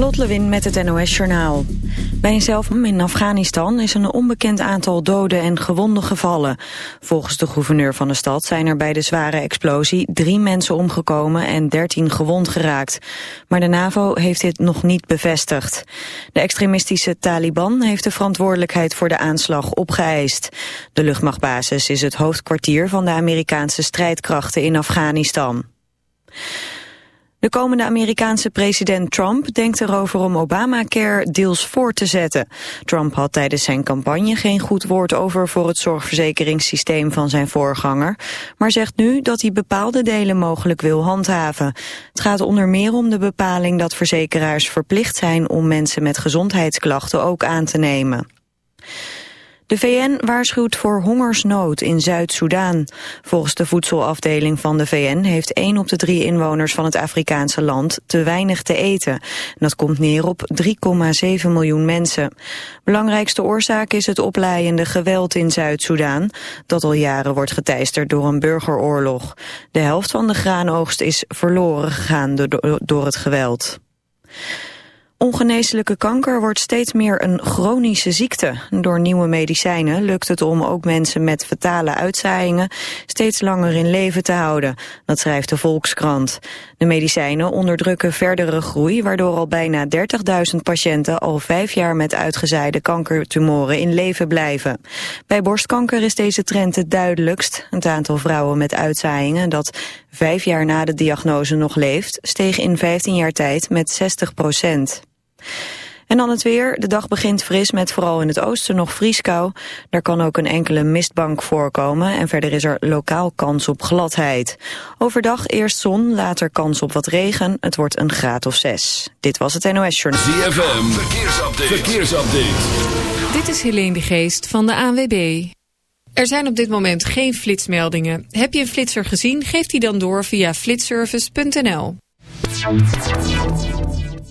Lot Lewin met het NOS Journaal. Bij een zelfmoord in Afghanistan is een onbekend aantal doden en gewonden gevallen. Volgens de gouverneur van de stad zijn er bij de zware explosie drie mensen omgekomen en dertien gewond geraakt. Maar de NAVO heeft dit nog niet bevestigd. De extremistische Taliban heeft de verantwoordelijkheid voor de aanslag opgeëist. De luchtmachtbasis is het hoofdkwartier van de Amerikaanse strijdkrachten in Afghanistan. De komende Amerikaanse president Trump denkt erover om Obamacare deels voor te zetten. Trump had tijdens zijn campagne geen goed woord over voor het zorgverzekeringssysteem van zijn voorganger, maar zegt nu dat hij bepaalde delen mogelijk wil handhaven. Het gaat onder meer om de bepaling dat verzekeraars verplicht zijn om mensen met gezondheidsklachten ook aan te nemen. De VN waarschuwt voor hongersnood in Zuid-Soedan. Volgens de voedselafdeling van de VN heeft 1 op de drie inwoners van het Afrikaanse land te weinig te eten. Dat komt neer op 3,7 miljoen mensen. Belangrijkste oorzaak is het opleiende geweld in Zuid-Soedan, dat al jaren wordt geteisterd door een burgeroorlog. De helft van de graanoogst is verloren gegaan door het geweld. Ongeneeslijke kanker wordt steeds meer een chronische ziekte. Door nieuwe medicijnen lukt het om ook mensen met fatale uitzaaiingen steeds langer in leven te houden. Dat schrijft de Volkskrant. De medicijnen onderdrukken verdere groei, waardoor al bijna 30.000 patiënten al vijf jaar met uitgezaaide kankertumoren in leven blijven. Bij borstkanker is deze trend het duidelijkst. Het aantal vrouwen met uitzaaiingen dat vijf jaar na de diagnose nog leeft, steeg in 15 jaar tijd met 60 procent. En dan het weer. De dag begint fris met vooral in het oosten nog vrieskou. Daar kan ook een enkele mistbank voorkomen en verder is er lokaal kans op gladheid. Overdag eerst zon, later kans op wat regen. Het wordt een graad of zes. Dit was het NOS Journal. ZFM, verkeersupdate. verkeersupdate. Dit is Helene de Geest van de ANWB. Er zijn op dit moment geen flitsmeldingen. Heb je een flitser gezien? Geef die dan door via flitservice.nl.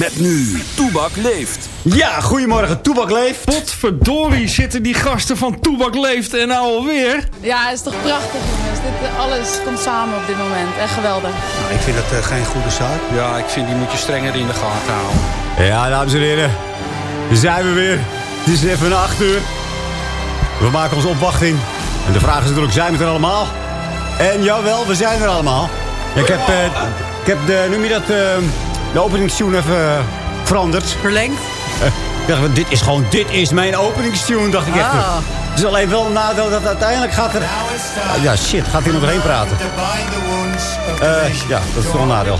Met nu, Toebak leeft. Ja, goedemorgen, Toebak leeft. Potverdorie zitten die gasten van Toebak leeft en nou alweer. Ja, het is toch prachtig jongens. Dit, alles komt samen op dit moment. Echt geweldig. Nou, ik vind dat uh, geen goede zaak. Ja, ik vind die moet je strenger in de gaten houden. Ja, dames en heren. Daar zijn we weer. Het is even 8 uur. We maken onze opwachting. En de vraag is natuurlijk, zijn we er allemaal? En jawel, we zijn er allemaal. Ik heb, uh, ik heb de, noem je dat, uh, de openingstune even uh, veranderd. Verlengd? ik dacht, dit is gewoon, dit is mijn openingstune, dacht ik echt. Ah. Het is alleen wel een nadeel dat uiteindelijk gaat er... ja, shit, gaat hij nog doorheen praten? ja, dat is wel een nadeel.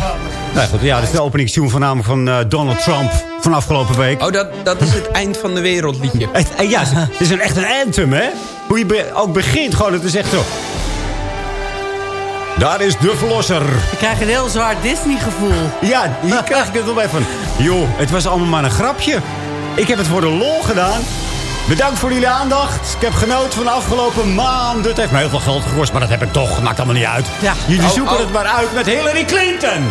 Nou goed, ja, dit is de openingstune voornamelijk van Donald Trump van afgelopen week. Oh, dat, dat is het eind van de wereldliedje. ja, het is een, echt een anthem, hè? Hoe je be ook begint, gewoon, het is echt zo... Daar is de verlosser. Je krijgt een heel zwaar Disney-gevoel. Ja, hier krijg ik het wel bij van. Joh, het was allemaal maar een grapje. Ik heb het voor de lol gedaan. Bedankt voor jullie aandacht. Ik heb genoten van de afgelopen maanden. Het heeft me heel veel geld gekost, maar dat heb ik toch. Maakt allemaal niet uit. Ja. Jullie Oh, zoeken oh. het maar uit met Hillary Clinton.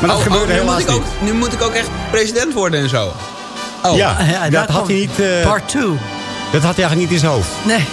Maar dat Oh, gebeurde oh, nu, helaas moet ik ook, niet. nu moet ik ook echt president worden en zo. Oh. Ja, Ja, dat had hij niet... eh, Part 2. dat had hij eigenlijk niet in zijn hoofd. Nee,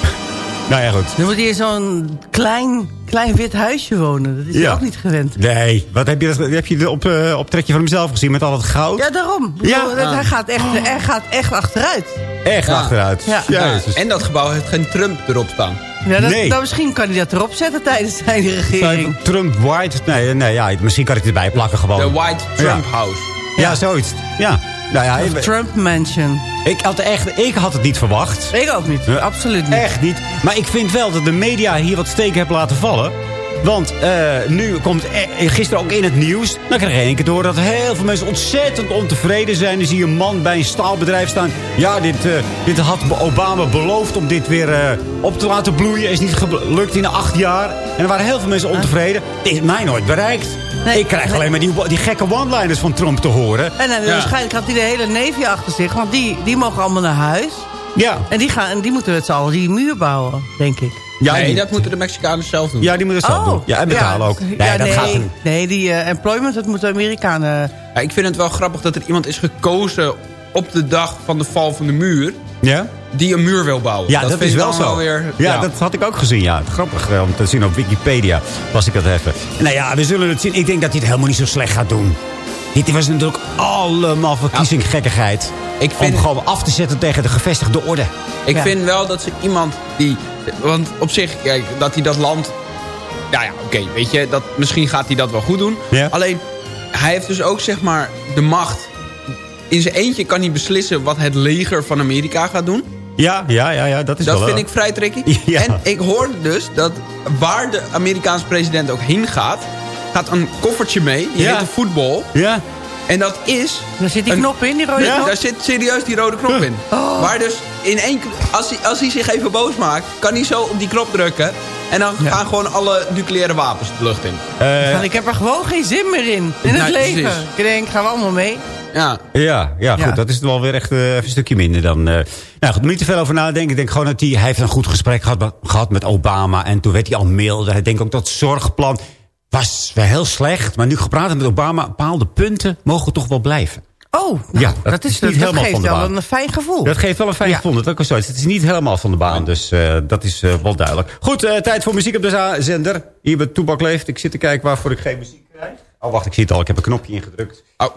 Nou ja, goed. dan moet hij in zo'n klein, klein wit huisje wonen. Dat is hij Ja. ook niet gewend. Nee, wat heb je, dat, heb je de op, eh, optrekje van hemzelf gezien met al dat goud? Ja, daarom. Ja. bedoel, Ah. Hij, gaat echt, hij gaat echt achteruit. Echt Ja. achteruit. Ja. En dat gebouw heeft geen Trump erop staan. Ja, dat, Nee. nou, misschien kan hij dat erop zetten tijdens zijn regering. Zijn Trump White. Nee, nee ja, misschien kan ik het erbij plakken gewoon. De White Trump Ja. House. Ja, zoiets. Ja. Nou ja, Of ik, Trump Mansion. ik, had echt, ik had het niet verwacht. Ik ook niet. Absoluut niet. Echt niet. Maar ik vind wel dat de media hier wat steken hebben laten vallen. Want eh, nu komt eh, gisteren ook in het nieuws. Dan krijg je één keer door dat heel veel mensen ontzettend ontevreden zijn. Dan zie je een man bij een staalbedrijf staan. Ja, dit, eh, dit had Obama beloofd om dit weer eh, op te laten bloeien. Is niet gelukt in acht jaar. En er waren heel veel mensen ontevreden. Dit is mij nooit bereikt. Nee. ik krijg alleen maar die, die gekke one-liners van Trump te horen. En dan, Ja. waarschijnlijk had hij de hele neefje achter zich. Want die, die mogen allemaal naar huis. Ja, En die, gaan, en die moeten met z'n allen die muur bouwen, denk ik. Ja, nee, die, dat moeten de Mexicanen zelf doen. ja, die moeten het zelf doen. Ja, en betalen ook. Nee, Ja, dat nee, gaat er- nee, die eh, employment, dat moeten de Amerikanen... Ja, ik vind het wel grappig dat er iemand is gekozen op de dag van de val van de muur... Ja? die een muur wil bouwen. Ja, dat, vind is ik wel zo. Weer, ja, dat had ik ook gezien. Ja. Grappig eh, om te zien op Wikipedia. Was ik dat even. Nou ja, we zullen het zien. Ik denk dat hij het helemaal niet zo slecht gaat doen. Dit was natuurlijk allemaal verkiezinggekkigheid. Ik vind- Om gewoon af te zetten tegen de gevestigde orde. Ik Ja. vind wel dat ze iemand die... Want op zich, kijk, dat hij dat land... Nou ja, oké, weet je, dat, misschien gaat hij dat wel goed doen. Ja. Alleen, hij heeft dus ook zeg maar de macht. In zijn eentje kan hij beslissen wat het leger van Amerika gaat doen. Ja, ja, ja, ja dat is Dat wel... vind eh, ik vrij tricky. Ja. En ik hoorde dus dat waar de Amerikaanse president ook heen gaat... gaat een koffertje mee, die Ja. heet een voetbal. Ja? En dat is... Daar zit die een- knop in, die rode Ja, knop. daar zit serieus die rode knop in. Oh. Waar dus in één... Als hij, als hij zich even boos maakt, kan hij zo op die knop drukken... En dan gaan gewoon alle nucleaire wapens de lucht in. Eh, ik heb er gewoon geen zin meer in. In het Nou, leven. precies. Ik denk, gaan we allemaal mee? Ja, Ja, ja, goed. Ja. Dat is wel weer echt eh, even een stukje minder dan... eh nou goed, niet te veel over nadenken. Ik denk gewoon dat hij... Hij heeft een goed gesprek gehad, met- gehad met Obama. En toen werd hij al milder. Hij denkt ook dat zorgplan was wel heel slecht. Maar nu gepraat met Obama, bepaalde punten mogen toch wel blijven. Oh, Ja, nou, dat dat, is is, niet dat helemaal geeft van de wel baan. een fijn gevoel. Dat geeft wel een fijn Ja. gevoel. Dat ook zo is. Het is niet helemaal van de baan, dus eh, dat is eh, wel duidelijk. Goed, eh, tijd voor muziek op de zender. Hier bij Toebak Leeft. Ik zit te kijken waarvoor ik geen muziek krijg. Oh, wacht, ik zie het al. Ik heb een knopje ingedrukt. oh,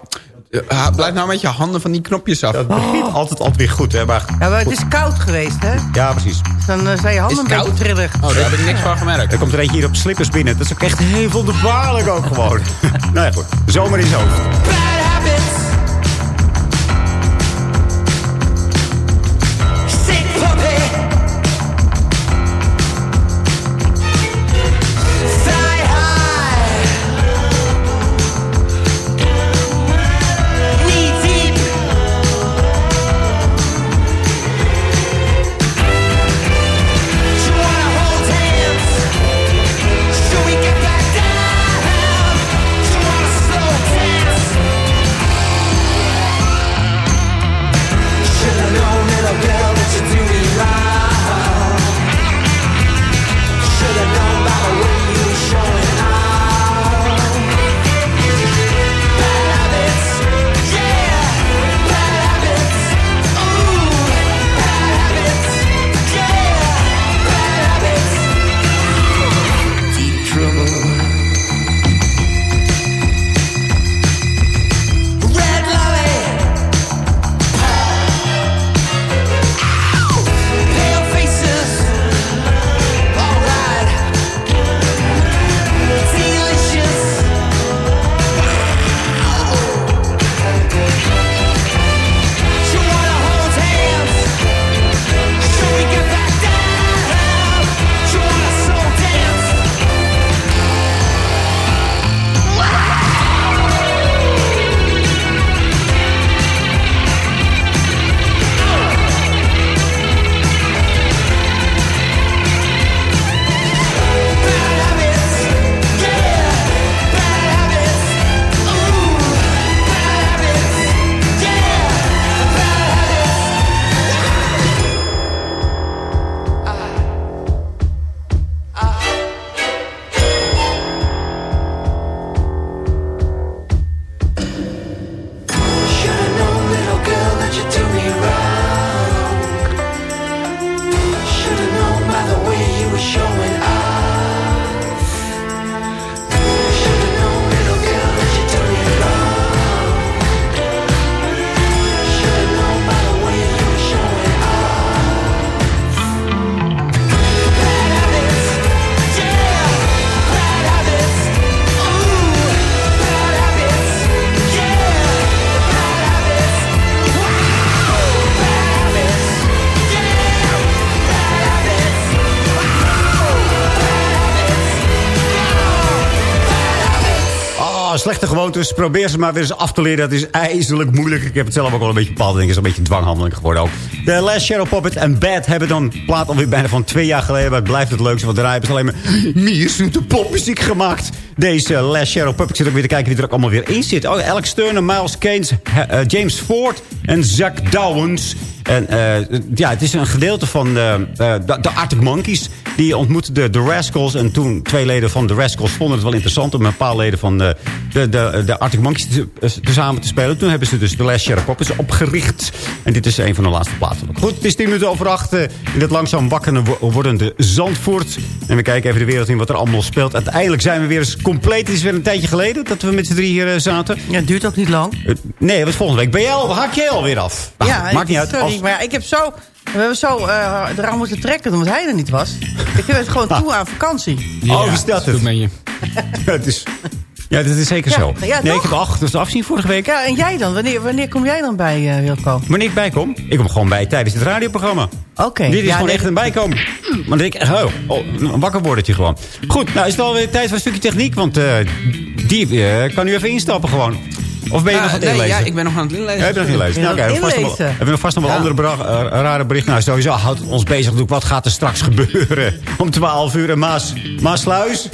eh, blijf nou met je handen van die knopjes af. Dat begint altijd, altijd weer goed, hè. Maar, Ja, maar het is koud geweest, hè? ja, precies. Dan eh, zijn je handen Is een beetje trillig. Oh, daar heb ik niks van gemerkt. Er komt er eentje hier op slippers binnen. Dat is ook echt heel wonderbaarlijk ook gewoon. nou ja, goed. Zomer in zijn gewoontes. Probeer ze maar weer eens af te leren. Dat is ijzerlijk moeilijk. Ik heb het zelf ook wel een beetje bepaald. Ik is een beetje een dwanghandeling geworden ook. De Last Shadow Puppet en Bad hebben dan plaat alweer bijna van twee jaar geleden. Maar het blijft het leukste. Want daarna hebben ze alleen maar meer de popmuziek gemaakt. Deze Last Shadow Puppet. Ik zit ook weer te kijken wie er ook allemaal weer in zit. Oh, Alex Turner, Miles Keynes, eh, James Ford en Zach Dowens. En uh, ja, het is een gedeelte van uh, de, de Arctic Monkeys. Die ontmoetten de, de Rascals. En toen twee leden van de Rascals vonden het wel interessant... om een paar leden van de, de, de, de Arctic Monkeys te, te, samen te spelen. Toen hebben ze dus de Last Sheriff Poppers opgericht. En dit is een van de laatste plaatsen. Goed, het is tien minuten over acht. in het langzaam wakkende wordende Zandvoort. En we kijken even de wereld in wat er allemaal speelt. Uiteindelijk zijn we weer eens compleet. Het is weer een tijdje geleden dat we met z'n drie hier zaten. Ja, het duurt ook niet lang. nee, wat volgende week. Ben jij al, haak jij alweer af? Ach, ja, maakt niet uit. Sorry, maar ja, ik heb zo... We hebben zo uh, eraan moeten trekken omdat hij er niet was. Ik heb het gewoon toe aan vakantie. Ja, oh, is dat het? je. het is... Ja, dat is zeker ja, zo. Ja, nee, ik heb acht dus afzien vorige week. Ja, en jij dan? Wanneer, wanneer kom jij dan bij, uh, Wilco? Wanneer ik bijkom? Ik kom gewoon bij tijdens het radioprogramma. Oké. Okay, Dit is ja, gewoon nee, echt een bijkomen. Maar denk ik, oh, oh, een wakker wordetje gewoon. Goed, nou is het alweer tijd voor een stukje techniek. Want uh, die uh, kan nu even instappen gewoon. Of ben je nog aan het nee, inlezen? Ja, ik ben nog aan het inlezen. Ja, je nog inlezen. Nou, okay, vast nog, hebben we nog vast nog wel Ja. andere uh, rare berichten? Nou, sowieso houdt ons bezig. Wat gaat er straks gebeuren? Om 12 uur in Maas, Maasluis?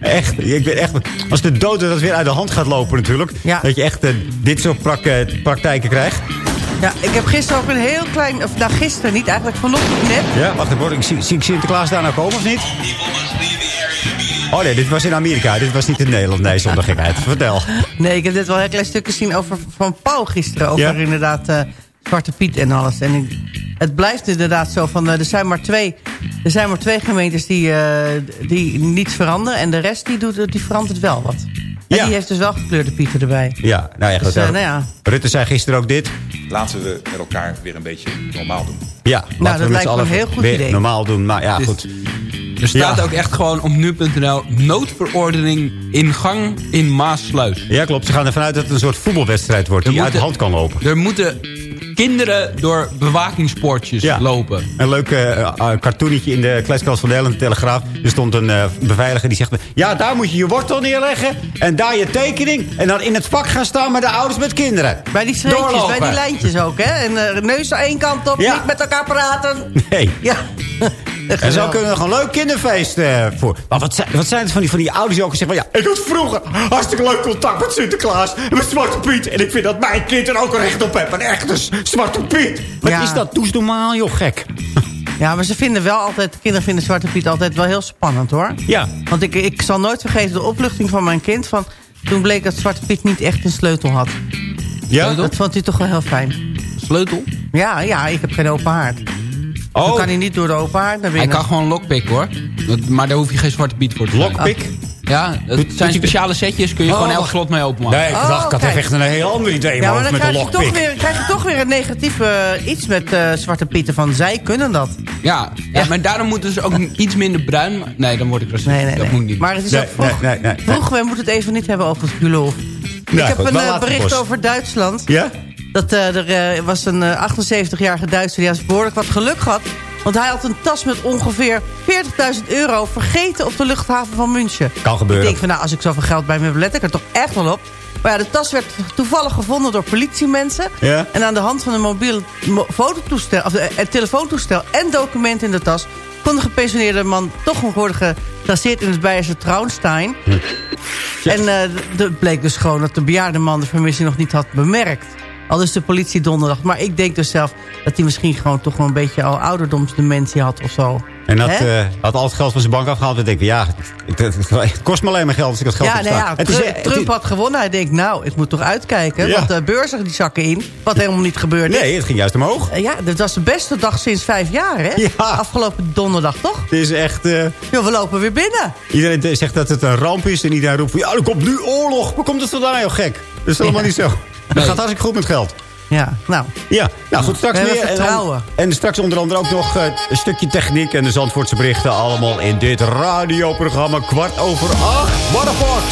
Echt, ik ben echt... Als de dode dat weer uit de hand gaat lopen natuurlijk. Ja. Dat je echt uh, dit soort prak, uh, praktijken krijgt. Ja, ik heb gisteren ook een heel klein... Of nou, gisteren niet, eigenlijk vanochtend net. Ja, wacht even. hoor. Ik zie, zie ik Sinterklaas daar nou komen of niet? Oh nee, dit was in Amerika. Dit was niet in Nederland. Nee, zonder gekheid. Vertel. Nee, ik heb net wel een klein stukje gezien over, van Paul gisteren. Over Ja? inderdaad uh, Zwarte Piet en alles. En ik, het blijft inderdaad zo van... Uh, er, zijn maar twee, er zijn maar twee gemeentes die, uh, die niets veranderen. En de rest die, doet, die verandert wel wat. En Ja. die heeft dus wel gekleurde pieten erbij. Ja, nou ja, goed. Dus, uh, nou ja. Rutte zei gisteren ook dit. Laten we met elkaar weer een beetje normaal doen. Ja, laten Nou, dat we met lijkt me een heel goed idee. normaal doen. Maar ja, Dus- goed. Er staat Ja. ook echt gewoon op nu.nl noodverordening in gang in Maasluis. Ja, klopt. Ze gaan ervan uit dat het een soort voetbalwedstrijd wordt die uit de hand kan lopen. Er moeten kinderen door bewakingspoortjes Ja. lopen. Een leuk uh, uh, cartoonetje in de kleiskast van de Telegraaf. Er stond een uh, beveiliger die zegt... Ja, daar moet je je wortel neerleggen. En daar je tekening. En dan in het vak gaan staan met de ouders met kinderen. Bij die streepjes, bij die lijntjes ook, hè? En uh, neus aan één kant op, Ja. niet met elkaar praten. Nee. Ja. En zo kunnen we nog een leuk kinderfeest uh, voor. Maar wat zijn, wat zijn het van die, van die ouders die ook zeggen van... Ja, ik had vroeger hartstikke leuk contact met Sinterklaas en met Zwarte Piet. En ik vind dat mijn kind er ook een recht op heeft. Een echte s- Zwarte Piet. Wat Ja. is dat? Doe eens normaal, joh, gek. Ja, maar ze vinden wel altijd, kinderen vinden Zwarte Piet altijd wel heel spannend, hoor. Ja. Want ik, ik zal nooit vergeten de opluchting van mijn kind. Van, toen bleek dat Zwarte Piet niet echt een sleutel had. Ja? Dat vond hij toch wel heel fijn. Sleutel? Ja, ja, ik heb geen open haard. Oh. Dan kan hij niet door de open haard naar Hij kan gewoon lockpick hoor. Dat- Maar daar hoef je geen zwarte piet voor te zijn. Lockpick? Ja, het Doet- zijn doet speciale setjes. Kun je Oh, gewoon elk wacht. slot mee openmaken. Nee, ik Oh, dacht, ik had echt een heel ander idee Ja, maar dan met een krijg je, toch lockpick. weer, krijg je toch weer een negatief eh, iets met eh, Zwarte Pieten. Van zij kunnen dat. Ja, ja, maar daarom moeten ze ook iets minder bruin. Nee, dan word ik racistisch. Nee, nee, Dat nee. moet ik niet. Maar het is Nee, ook vroeg. nee, nee, nee, nee. Vroeg, we moeten het even niet hebben over het geloof. Ik heb een eh, bericht over Duitsland. Ja? Dat eh, er eh, was een eh, 78-jarige Duitser die had behoorlijk wat geluk gehad. Want hij had een tas met ongeveer 40.000 euro vergeten op de luchthaven van München. Kan gebeuren. Ik denk van nou, als ik zoveel geld bij me heb, let ik er toch echt wel op. Maar ja, de tas werd toevallig gevonden door politiemensen. Ja? En aan de hand van een mobiel mo- fototoestel, of, eh, een telefoontoestel en documenten in de tas... kon de gepensioneerde man toch nog worden getraceerd in het Beierse Traunstein. En eh, d- het bleek dus gewoon dat de bejaarde man de vermissing nog niet had bemerkt. Al dus de politie donderdag. Maar ik denk dus zelf dat hij misschien gewoon toch wel een beetje al ouderdomsdementie had of zo. En had, eh, had al het geld van zijn bank afgehaald. En denk ik, ja, het, het- het kost me alleen maar geld als ik dat geld Ja, nou ja, is, Trump, eh, Trump had gewonnen. Hij denkt, nou, ik moet toch uitkijken. Ja. Want de beurzen die zakken in. Wat helemaal niet gebeurde. Nee, het ging juist omhoog. Eh, Ja, dit was de beste dag sinds vijf jaar, hè? Ja. Afgelopen donderdag, toch? Het is echt... eh, Ja, we lopen weer binnen. iedereen zegt dat het een ramp is. En iedereen roept ja, er komt nu oorlog. Waar komt het vandaan, joh, gek? Dat is allemaal Ja. niet zo. Het Nee. gaat hartstikke goed met geld. Ja, nou. Ja, nou goed, straks We meer. hebben En, dan- vertrouwen. en straks onder andere ook nog eh, een stukje techniek en de Zandvoortse berichten. Allemaal in dit radioprogramma kwart over acht. Waterfox.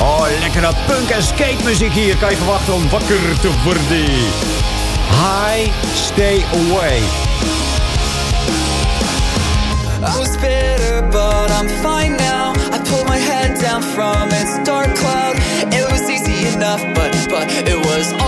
Oh, lekkere punk en skate muziek hier. Kan je verwachten om wakker te worden. High, stay away. I was bitter, but I'm fine now. I pulled my head down from its dark cloud. enough, but but it was all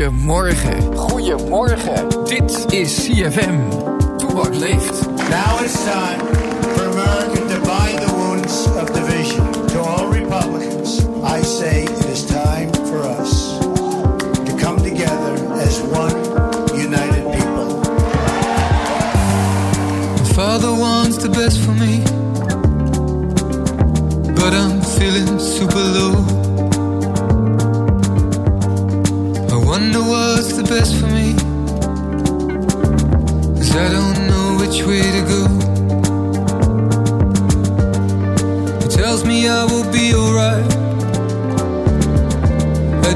Goedemorgen. Goedemorgen. Dit is CFM. Toebak leeft. Now it's time for America to bind the wounds of division. To all Republicans, I say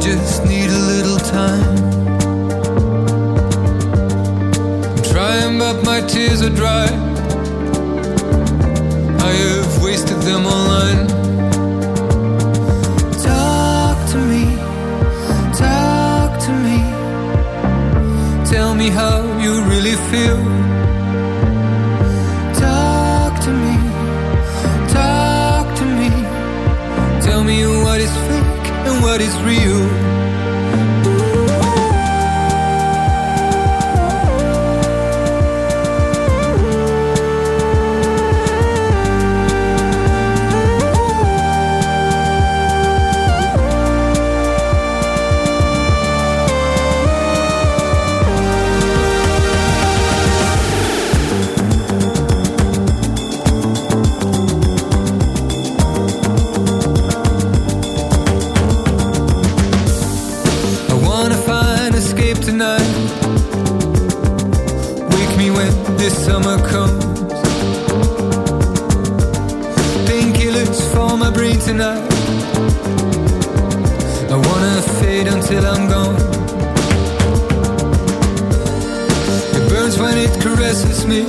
just need a little time. I'm trying, but my tears are dry. I have wasted them online. Talk to me, talk to me. Tell me how you really feel. Talk to me, talk to me. Tell me what is fake and what is real. This summer comes. Painkillers for my brain tonight. I wanna fade until I'm gone. It burns when it caresses me.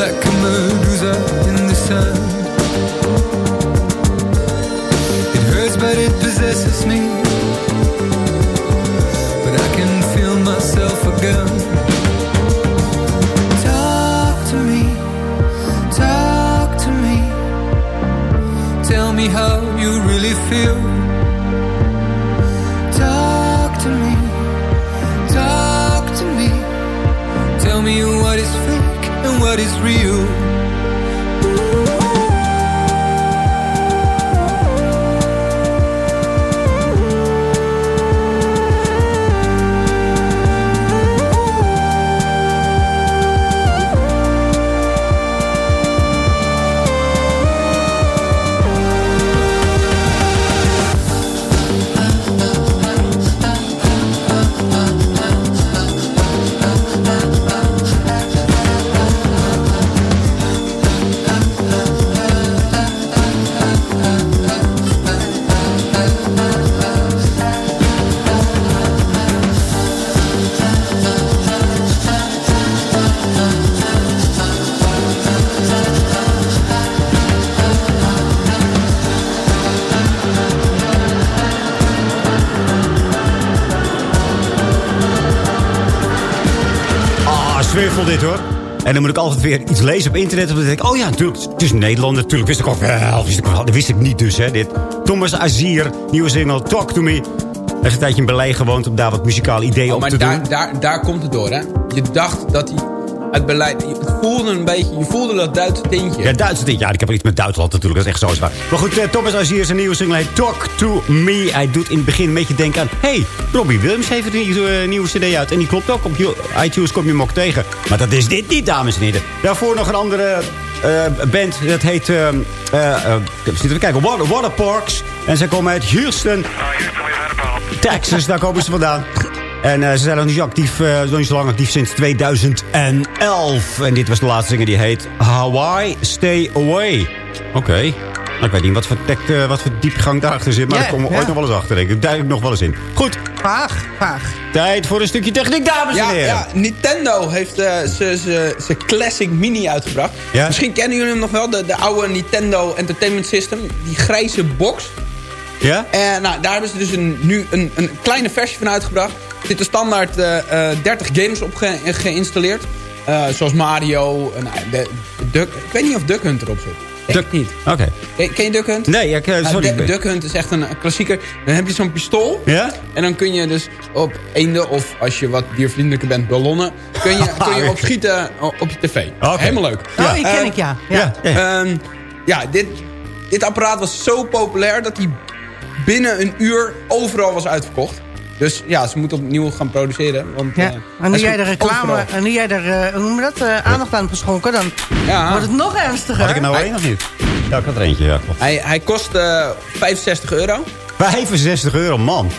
Like a medusa in the sun. Really feel. Talk to me, talk to me. Tell me what is fake and what is real. Sfeervol dit hoor. En dan moet ik altijd weer iets lezen op internet. En dan denk ik, oh ja, natuurlijk, het is Nederland. Natuurlijk wist ik ook wel. Wist ik wel. Dat wist ik niet dus, hè, dit. Thomas Azier, nieuwe single, Talk To Me. Heeft een tijdje in Berlijn gewoond om daar wat muzikale ideeën Oh, op maar te daar, doen. daar, daar komt het door, hè? Je dacht dat hij uit Berlijn. Het voelde een beetje, je voelde dat Duitse tintje. Ja, Duitsland. Ja, ik heb er iets met Duitsland natuurlijk. Dat is echt zo zwaar. Maar goed, eh, Thomas Azier zijn nieuwe single heet Talk to Me. Hij doet in het begin een beetje denken aan... hey, Robbie Williams heeft een nieuwe, nieuwe cd uit. En die klopt ook. Op je- iTunes kom je hem ook tegen. Maar dat is dit niet, dames en heren. Daarvoor nog een andere eh, band. Dat heet... eh eh eh, zitten we kijken. Water, Waterparks. En zij komen uit Houston. Texas, daar komen ze vandaan. En eh, ze zijn nog niet, zo actief, eh, nog niet zo lang actief sinds 2011. En dit was de laatste zinger die heet Hawaii Stay Away. Oké. Nou, ik weet niet wat voor, tek, eh, wat voor diepgang daarachter zit. Maar Ja, daar komen we ja. ooit nog wel eens achter. denk Ik duik nog wel eens in. Goed, Vaag, vaag. tijd voor een stukje techniek, dames en Ja, heren. ja, Nintendo heeft eh, zijn Classic Mini uitgebracht. Ja? Misschien kennen jullie hem nog wel, de, de oude Nintendo Entertainment System. Die grijze box. Ja? En nou, daar hebben ze dus een, nu een, een kleine versie van uitgebracht. Er zitten standaard eh, eh, 30 games op ge- geïnstalleerd. Eh, zoals Mario. nou, de, Duck, ik weet niet of Duck Hunt erop zit. Ik niet. Oké. Ken, ken je Duck Hunt? Nee, ik, eh, Nou, sorry. Du- Duck Hunt is echt een klassieker. Dan heb je zo'n pistool. Ja? En dan kun je dus op eenden, of als je wat diervriendelijker bent, ballonnen... kun je, kun je op schieten op je tv. Oké. Helemaal leuk. Oh, die ken Eh, ik, ja. ja. Ja, ja. Ehm, ja, dit, dit apparaat was zo populair dat hij binnen een uur overal was uitverkocht. Dus ja, ze moeten opnieuw gaan produceren. Want, Ja. eh, En hij nu jij de reclame, overal. en nu jij er, eh, hoe noem je dat, eh, aandacht aan geschonken, dan Ja. wordt het nog ernstiger. Had ik er nou één of niet? Ja, ik had er eentje, ja. klopt. Hij, hij kost eh 65 euro. 65 euro, man.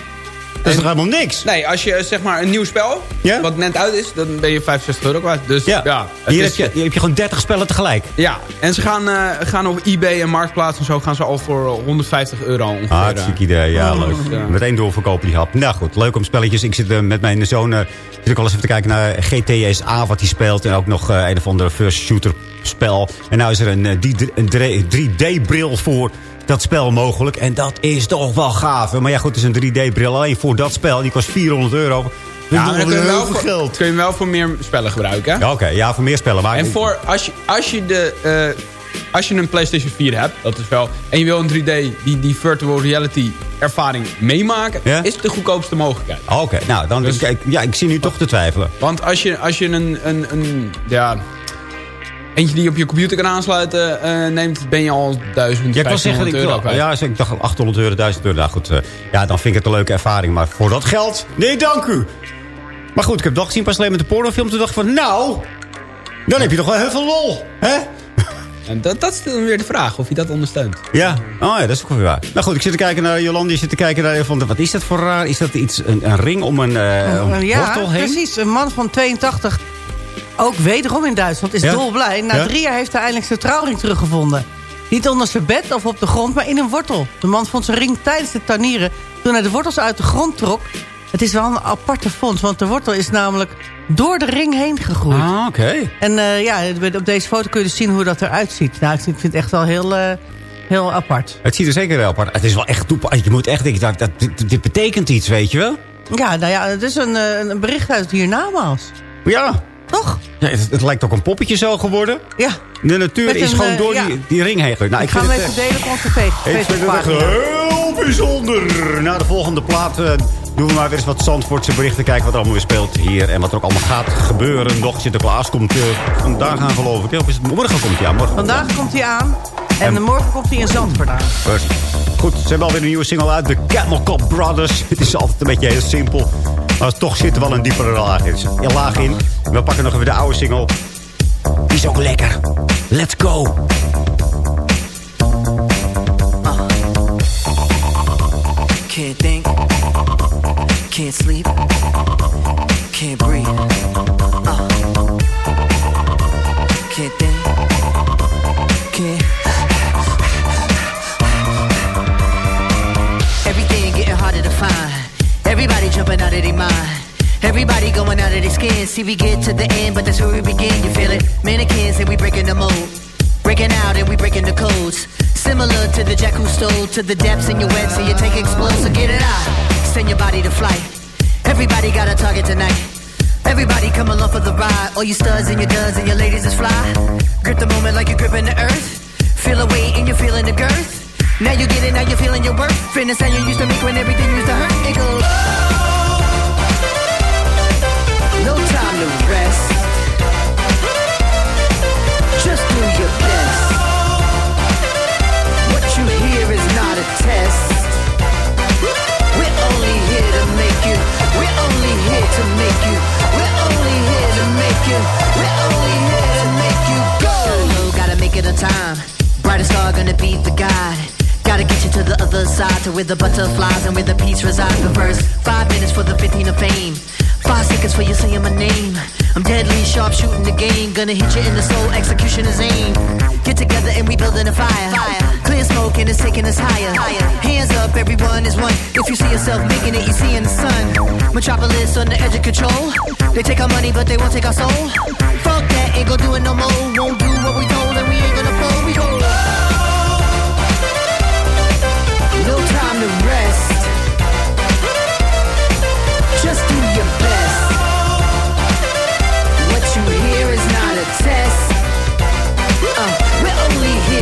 Dat is toch helemaal niks? Nee, als je zeg maar een nieuw spel, Ja? wat net uit is, dan ben je 65 euro kwijt. Dus ja, Ja. Hier, is- heb je, hier heb je gewoon 30 spellen tegelijk. Ja, en ze gaan, eh, gaan op eBay en Marktplaats en zo gaan ze al voor 150 euro ongeveer. Ah, hartstikke idee. Ja, Oh, leuk. ja. Meteen doorverkopen die hap. Nou goed, leuk om spelletjes. Ik zit eh, met mijn zoon... eh, zit ik wel eens even te kijken naar GTSA wat hij speelt. En ook nog eh, een of andere first shooter spel. En nou is er een, eh, een 3D-bril voor dat spel mogelijk. En dat is toch wel gaaf. Maar ja goed, het is een 3D-bril alleen voor dat spel. Die kost 400 euro. Ja, dan wel kun je, wel veel voor, geld. kun je wel voor meer spellen gebruiken. Ja, oké. ja, voor meer spellen. Maar En voor als je, als je de... eh, als je een PlayStation 4 hebt, dat is wel... En je wil een 3D, die, die virtual reality ervaring meemaken... Ja? is het de goedkoopste mogelijkheid. Oké, nou, dan, Dus- kijk, ja, ik zie nu toch te twijfelen. Want als je, als je een, een, een... Ja, eentje die je op je computer kan aansluiten eh, neemt... ben je al 1000, Ja, ik wil zeggen, ik, euro wil- ja, ik dacht 800 euro, 1000 euro. Nou goed, eh, ja, dan vind ik het een leuke ervaring. Maar voor dat geld, nee dank u. Maar goed, ik heb toch gezien pas alleen met de pornofilm. Toen dacht ik van, nou, dan heb je toch wel heel veel lol. Hè? En dat, dat is dan weer de vraag, of je dat ondersteunt. Ja, oh ja, dat is ook wel weer waar. Nou goed, ik zit te kijken naar Jolande. Je zit te kijken naar, van, wat is dat voor raar? Is dat iets, een, een ring om een, eh een ja, wortel heen? precies. Een man van 82, ook wederom in Duitsland, is Ja? dolblij. Na Ja? drie jaar heeft hij eindelijk zijn trouwring teruggevonden. Niet onder zijn bed of op de grond, maar in een wortel. De man vond zijn ring tijdens het tuinieren toen hij de wortels uit de grond trok. Het is wel een aparte fonds, want de wortel is namelijk door de ring heen gegroeid. Ah, oké. En eh, ja, op deze foto kun je dus zien hoe dat eruit ziet. Nou, ik vind het echt wel heel, eh, heel apart. Het ziet er zeker wel apart. Het is wel echt Je moet echt denken, dat, dat, dit, dit betekent iets, weet je wel? Ja, nou ja, het is een, eh, een bericht uit hiernamaals. Ja. Toch? Het, het lijkt ook een poppetje zo geworden. Ja. De natuur is gewoon eh, door ja. die, die ring heen. Nou, ik ga hem even eh, delen op onze fe- Ik vind het echt heel bijzonder. Na de volgende plaat eh, doen we maar weer eens wat Zandvoortse berichten. Kijken wat er allemaal weer speelt hier. En wat er ook allemaal gaat gebeuren. Nog Sinterklaas komt uh, vandaag aan geloof ik. Of is het morgen komt hij aan? Morgen. Vandaag komt hij aan. En, En- morgen komt hij in Zandvoort aan. Goed, ze hebben alweer een nieuwe single uit. De Camel Cop Brothers. Het is altijd een beetje heel simpel. Maar toch zit er wel een diepere laag in. Een laag in. We pakken nog even de oude single. Die is ook lekker. Let's go. Can't think, can't sleep, can't breathe. Uh. Can't think, can't. Jumping out of their mind. Everybody going out of their skin. See, we get to the end, but that's where we begin. You feel it? Mannequins and we breaking the mold. Breaking out and we breaking the codes. Similar to the jack who stole to the depths in your wet, so you take explode, so get it out. Send your body to flight. Everybody got a target tonight. Everybody come along for the ride. All you studs and your duds and your ladies is fly. Grip the moment like you're gripping the earth. Feel a weight and you're feeling the girth. Now you get it, now you're feeling your worth. Fitness how you used to make when everything used to hurt. It goes. Oh, no time to rest. Just do your best. What you hear is not a test. We're only here to make you. We're only here to make you. We're only here to make you. We're only here to make you, go. Gotta make it on time. Brightest star gonna be the guide side to where the butterflies and where the peace resides. The first five minutes for the 15 of fame. Five seconds for you saying my name. I'm deadly sharp shooting the game. Gonna hit you in the soul, execution is aim. Get together and we building a fire. Clear smoke and it's taking us higher. Hands up, everyone is one. If you see yourself making it, you see in the sun. Metropolis on the edge of control. They take our money, but they won't take our soul. Fuck that, ain't gonna do it no more. Won't do what we told, and we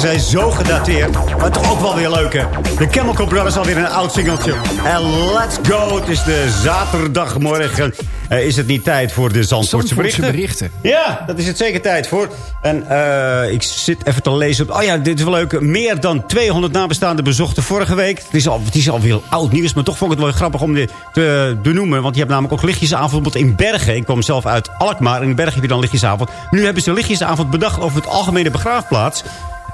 Zijn zo gedateerd. Maar toch ook wel weer leuk, hè? De Chemical Brothers alweer een oud singeltje. En let's go! Het is de zaterdagmorgen. Eh, is het niet tijd voor de Zandvoortse berichten? berichten. Ja, dat is het zeker tijd voor. En eh, ik zit even te lezen. op- Oh ja, dit is wel leuk. Meer dan 200 nabestaanden bezochten vorige week. Het is, al, het is alweer oud nieuws, maar toch vond ik het wel grappig om dit te benoemen. Want je hebt namelijk ook lichtjesavond bijvoorbeeld in Bergen. Ik kom zelf uit Alkmaar. In Bergen heb je dan lichtjesavond. Nu hebben ze lichtjesavond bedacht over het algemene begraafplaats.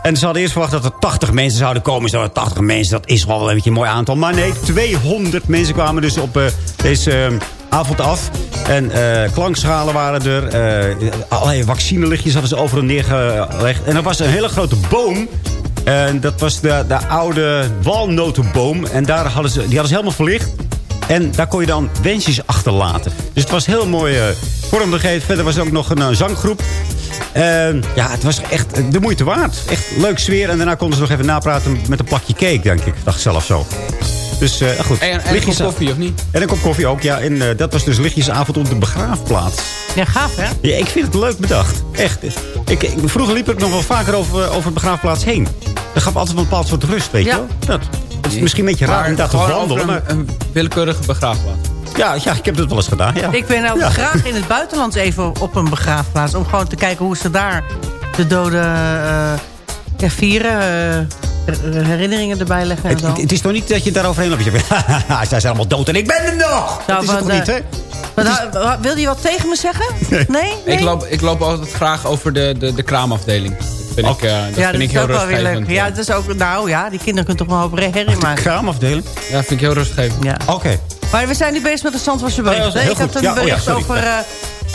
En ze hadden eerst verwacht dat er 80 mensen zouden komen. Zo, 80 mensen, dat is wel een beetje een mooi aantal. Maar nee, 200 mensen kwamen dus op eh, deze eh, avond af. En eh, klankschalen waren er. allerlei vaccinelichtjes hadden ze over en neergelegd. En er was een hele grote boom. En dat was de, de oude walnotenboom. En daar hadden ze, die hadden ze helemaal verlicht. En daar kon je dan wensjes achterlaten. Dus het was heel mooi eh, vormgegeven. Verder was er ook nog een eh, zanggroep. En ja, het was echt de moeite waard. Echt leuk sfeer. En daarna konden ze nog even napraten met een plakje cake, denk ik. Dacht ik zelf zo. Dus eh, goed. En, en een Lichtjes- kop koffie, of niet? En een kop koffie ook, ja. En eh, dat was dus lichtjesavond op de begraafplaats. Ja, gaaf, hè? Ja, ik vind het leuk bedacht. Echt. Ik, ik, vroeger liep ik nog wel vaker over, over de begraafplaats heen. Dat gaf altijd een bepaald soort rust, weet je Ja. wel? Dat, het is misschien een beetje raar om daar te wandelen. Maar, Een, een willekeurige begraafplaats. ja, ja, ik heb dat wel eens gedaan. Ja. Ik ben ook Ja. graag in het buitenland even op een begraafplaats. Om gewoon te kijken hoe ze daar de doden eh, ja, vieren. eh, herinneringen erbij leggen en Het, zo. het- het is toch niet dat je daaroverheen loopt. Je haha, zij zijn allemaal dood en ik ben er nog. dat is toch niet, eh, hè? Maar nou, wilde je wat tegen me zeggen? Nee? nee? Ik, loop, ik loop altijd graag over de, de, de kraamafdeling. Dat vind ik, eh, dat ja, vind dat ik is heel ook wel weer leuk. rustgevend. Ja, dat is ook, nou ja, die kinderen kunnen toch wel op herrie maken. kraamafdeling? Ja, vind ik heel rustgevend. Ja. Oké. Maar we zijn nu bezig met de Zandvoortse Oh, ja, bericht. hè? ik goed. had een Ja, oh ja, bericht over eh,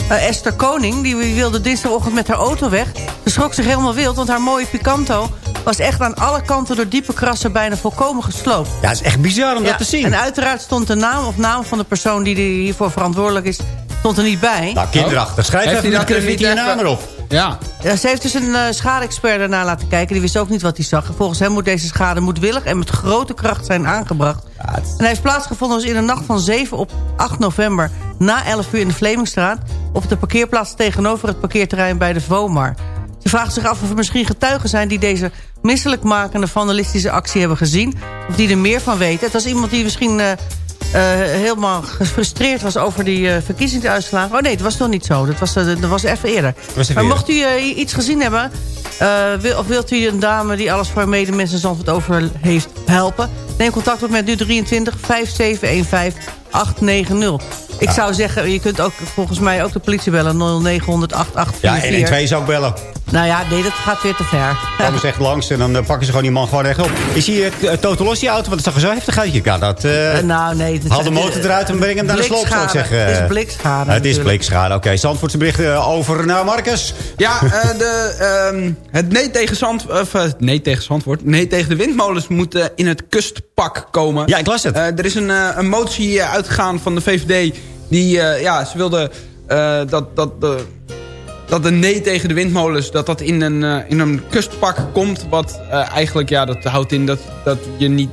eh, Esther Koning. Die wilde dinsdagochtend met haar auto weg. Ze schrok zich helemaal wild, want haar mooie Picanto... was echt aan alle kanten door diepe krassen bijna volkomen gesloopt. Ja, het is echt bizar om Ja, dat te zien. En uiteraard stond de naam of naam van de persoon die hiervoor verantwoordelijk is... stond er niet bij. Nou, kinderachtig. Schrijf Heeft even dat er je naam erop. Ja. Ja, ze heeft dus een eh schade-expert daarna laten kijken. Die wist ook niet wat hij zag. En volgens hem moet deze schade moedwillig en met grote kracht zijn aangebracht. En hij heeft plaatsgevonden dus in de nacht van 7 op 8 november... na 11 uur in de Vlemingstraat... op de parkeerplaats tegenover het parkeerterrein bij de VOMAR. Ze vraagt zich af of er misschien getuigen zijn... die deze misselijkmakende vandalistische actie hebben gezien... of die er meer van weten. Het was iemand die misschien... eh, helemaal gefrustreerd was over die eh, verkiezingsuitslagen. Oh nee, dat was nog niet zo. Dat was, eh, dat was even eerder. Was maar mocht u eh, iets gezien hebben... eh, wil, of wilt u een dame die alles voor medemensen Zandvoort over heeft helpen... Neem contact op met nu 23 5715 890. Ik zou zeggen, je kunt ook volgens mij ook de politie bellen. 0900 8844. Ja, 112 zou ik bellen. Nou ja, nee, dat gaat weer te ver. Komen ze echt langs en dan eh, pakken ze gewoon die man gewoon rechtop. Is hier uh, die auto? Want dat zag er zo heftig uit. Ja, dat, uh, nou, nee. Dat haal de motor eruit en breng hem naar de sloop, zou ik zeggen. Het is blikschade. het is blikschade, oké. Okay. Zandvoortse berichten over naar Marcus. Ja, de, um, het nee tegen, Zand, of, nee tegen Zandvoort. Nee tegen de windmolens moet in het komen. Ja, ik las het. er is een, een motie uitgegaan van de VVD. Die, ja, ze wilden dat... dat de dat de nee tegen de windmolens... dat dat in een, uh, in een kustpak komt. Wat uh, eigenlijk, ja, dat houdt in dat, dat je niet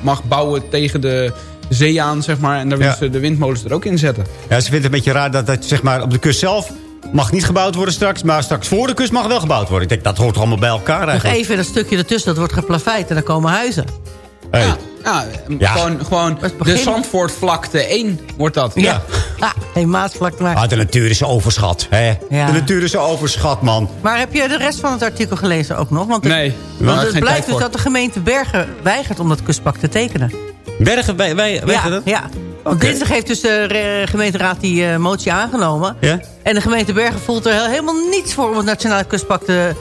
mag bouwen tegen de zee aan, zeg maar. En daar willen ze de windmolens er ook in zetten. Ja, ze vindt het een beetje raar dat dat, zeg maar, op de kust zelf... mag niet gebouwd worden straks, maar straks voor de kust mag wel gebouwd worden. Ik denk, dat hoort allemaal bij elkaar eigenlijk. Nog even een stukje ertussen, dat wordt geplaveid en dan komen huizen. Hey. Ja. Ja, ja, gewoon, gewoon de Zandvoortvlakte 1 wordt dat. Ja, ja. Ah, hey, Maasvlakte maar. Ah, de natuur is overschat. Hè? Ja. De natuur is overschat, man. Maar heb je de rest van het artikel gelezen ook nog? Want het, nee. Want het blijkt dus dat de gemeente Bergen weigert om dat kustpak te tekenen. Bergen wij, wij, ja, dat? Ja, want okay. dinsdag heeft dus de gemeenteraad die uh, motie aangenomen. Ja? En de gemeente Bergen voelt er helemaal niets voor om het nationale kustpak te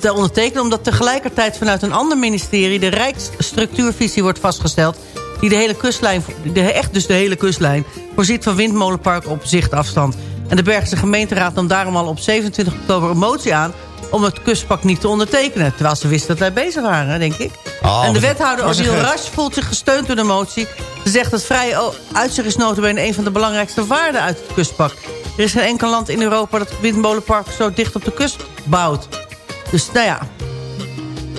te ondertekenen... omdat tegelijkertijd vanuit een ander ministerie... de Rijksstructuurvisie wordt vastgesteld... die de hele kustlijn, de, echt dus de hele kustlijn... voorziet van windmolenpark op zichtafstand. En de Bergse gemeenteraad nam daarom al op 27 oktober een motie aan... om het kustpak niet te ondertekenen. Terwijl ze wisten dat wij bezig waren, denk ik. Oh, en de wethouder Odiel Rasch voelt zich gesteund door de motie. Ze zegt dat vrije uitzicht is notabene een van de belangrijkste waarden uit het kustpak. Er is geen enkel land in Europa dat het windmolenpark zo dicht op de kust bouwt. Dus nou ja.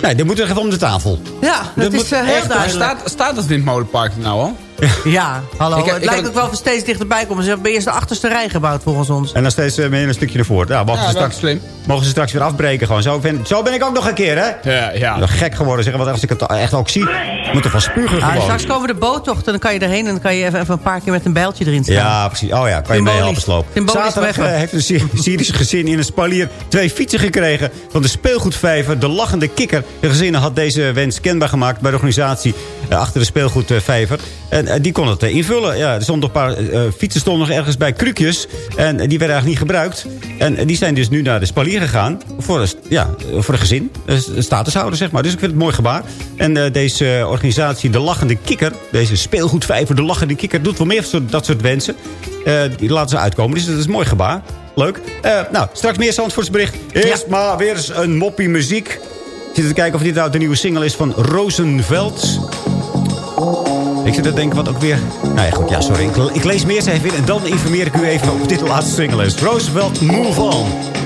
Nee, dit moet er even om de tafel. Ja, dat, is uh, heel echt, duidelijk. Staat, staat het windmolenpark er nou al? Ja, hallo. Ik, het ik lijkt ook wel steeds dichterbij komen. Ze hebben eerst de achterste rij gebouwd volgens ons. En dan steeds uh, meer een stukje ervoor. Ja, mogen, ja, ze straks, slim. mogen ze straks weer afbreken. Gewoon. Zo, ben, zo ben ik ook nog een keer, hè? Ja, ja. Gek geworden. Zeggen, want als ik het echt ook zie, moet er van spugen ja, gewoon. Straks komen de boottochten. Dan kan je erheen en dan kan je even, even een paar keer met een bijltje erin staan. Ja, precies. Oh ja, kan je mee helpen slopen. Zaterdag uh, heeft een Syrisch gezin in een spalier twee fietsen gekregen... van de speelgoedvijver, de lachende kikker. De gezin had deze wens kenbaar gemaakt bij de organisatie uh, achter de speelgoedvijver. En die kon het invullen. Ja, er stonden een paar uh, fietsen stonden nog ergens bij krukjes. En die werden eigenlijk niet gebruikt. En die zijn dus nu naar de spalier gegaan. Voor, ja, voor een gezin. Een statushouder, zeg maar. Dus ik vind het een mooi gebaar. En uh, deze organisatie De Lachende Kikker. Deze speelgoedvijver De Lachende Kikker. Doet wel meer dat soort wensen. Uh, die laten ze uitkomen. Dus dat is een mooi gebaar. Leuk. nou, straks meer Zandvoortsbericht. Eerst ja. maar weer eens een moppie muziek. Ik zit te kijken of dit nou de nieuwe single is van Rosenveld. Ik zit te denken wat ook weer... Nou ja, goed, ja, sorry. Ik, ik lees meer eens even in en dan informeer ik u even of dit laatste single is. Roosevelt, Move On.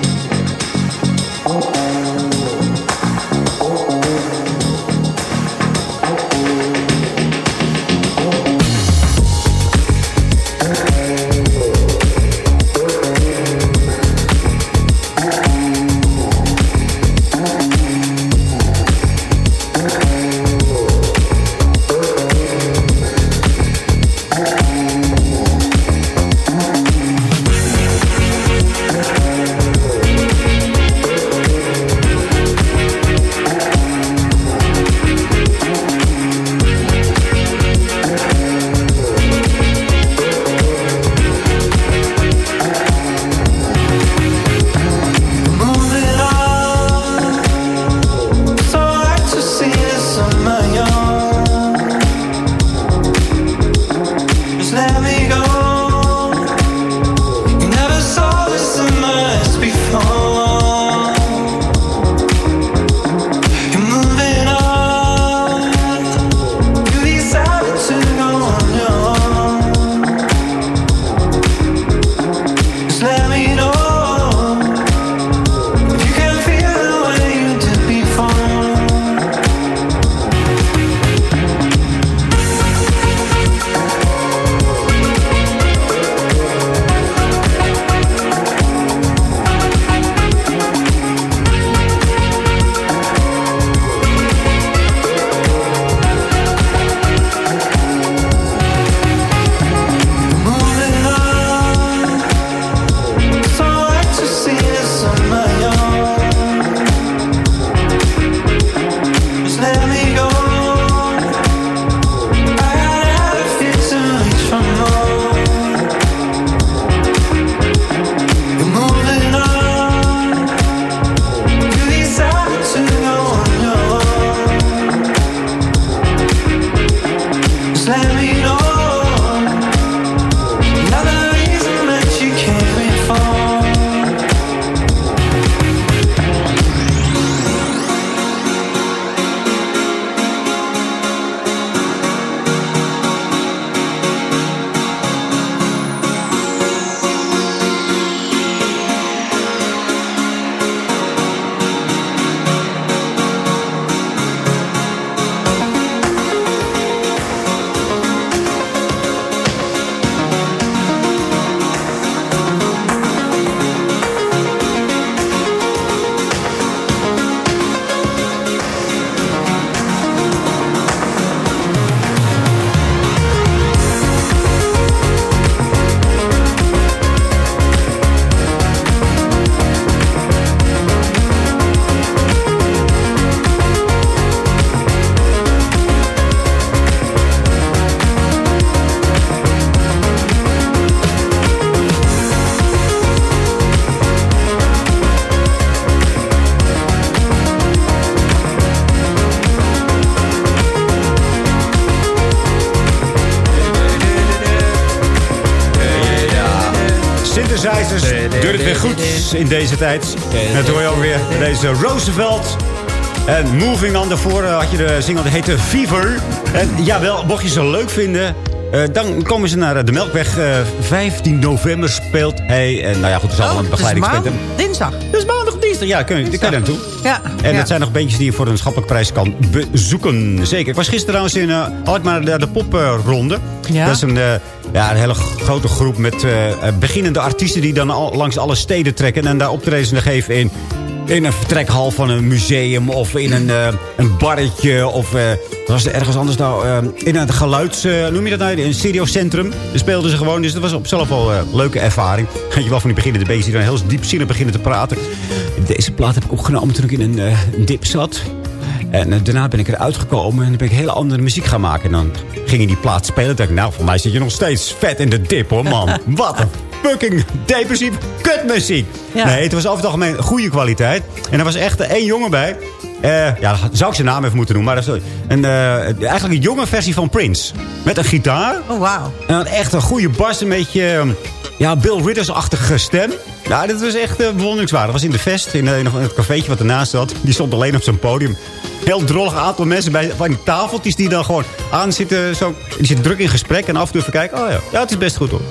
In deze tijd. En dat hoor je ook weer deze Roosevelt. En Moving On daarvoor eh, had je de single, die heette Fever. En jawel, mocht je ze leuk vinden... eh, dan komen ze naar eh, de Melkweg. eh 15 november speelt hij. En nou ja, goed, er zal wel een Oh, het is begeleiding maand- dinsdag. Het is maandag of dinsdag. Ja, kun je, kan je naartoe. Ja. En ja. dat zijn nog bandjes die je voor een schappelijke prijs kan bezoeken. Zeker. Ik was gisteren trouwens in uh, Alkmaar de, de popronde. Ja. Dat is een, eh, ja, een hele grote groep met eh, eh, beginnende artiesten... die dan al, langs alle steden trekken... en daar optredens geven in, in een vertrekhal van een museum... of in een, eh, een barretje of eh, was er ergens anders nou... in een geluids... noem je dat nou? Een studiocentrum. Daar speelden ze gewoon. Dus dat was op zichzelf wel een leuke ervaring. Weet je wel van die beginnende beestjes die dan heel diepzinnig beginnen te praten. Deze plaat heb ik opgenomen toen ik in een dip zat. En eh, daarna ben ik eruit gekomen en dan ben ik hele andere muziek gaan maken. En dan ging die plaat spelen. En dacht ik, nou, voor mij zit je nog steeds vet in de dip, hoor, man. Wat een fucking depressief kutmuziek. Ja. Nee, het was over het algemeen goede kwaliteit. En er was echt één jongen bij. Eh, ja, zou ik zijn naam even moeten noemen. Maar dat is een, eh, eigenlijk een jonge versie van Prince. Met een gitaar. Oh, wauw. En dan echt een goede bas. Een beetje eh, ja, Bill Ritters-achtige stem. Nou, dit was echt uh, bewonderingswaardig. Dat was in de Vest, in, eh, in het cafeetje wat ernaast zat. Die stond alleen op zijn podium. Heel drollig aantal mensen bij, van die tafeltjes die dan gewoon aan zitten. Zo, die zitten druk in gesprek en af en toe even kijken. Oh ja, ja het is best goed hoor.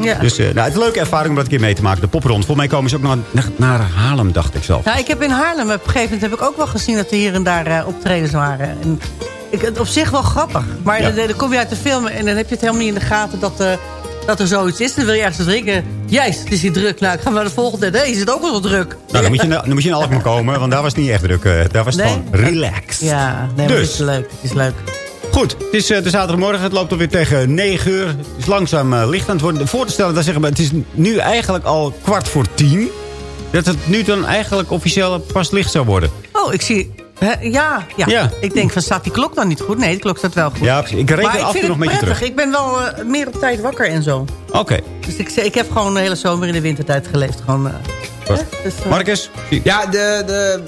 Ja. Dus eh, nou, het is een leuke ervaring om dat een keer mee te maken. De poprond. Volgens mij komen ze ook nog naar, naar Haarlem, dacht ik zelf. Ja, ik heb in Haarlem, op een gegeven moment heb ik ook wel gezien dat er hier en daar optredens waren. En ik, het op zich wel grappig. Maar Ja. dan, dan kom je uit de film en dan heb je het helemaal niet in de gaten dat, dat er zoiets is. Dan wil je ergens drinken. Juist, het is hier druk. Nou, ik ga maar de volgende. Nee, is het ook wel zo druk. Nou, dan moet, je, naar- dan moet je in Alkmaar komen, want daar was het niet echt druk. eh, daar was het Nee? gewoon relax. Ja, nee, maar Dus. het is leuk. Het is leuk. Goed, het is eh, de zaterdagmorgen. Het loopt alweer tegen 9 uur. Het is langzaam eh, licht aan het worden. Voor te stellen, dat zeggen we, het is nu eigenlijk al kwart voor tien. Dat het nu dan eigenlijk officieel pas licht zou worden. Oh, ik zie... Ja, ja, Ja. ik denk van staat die klok dan niet goed? Nee, de klok staat wel goed. Ja, precies. ik reken maar ik af en vind toe nog beetje prettig. terug. Ik ben wel eh, meer op tijd wakker en zo. Oké. Dus ik, ik heb gewoon de hele zomer in de wintertijd geleefd. Gewoon, eh, hè? Dus, eh, Marcus? Ja, de, de,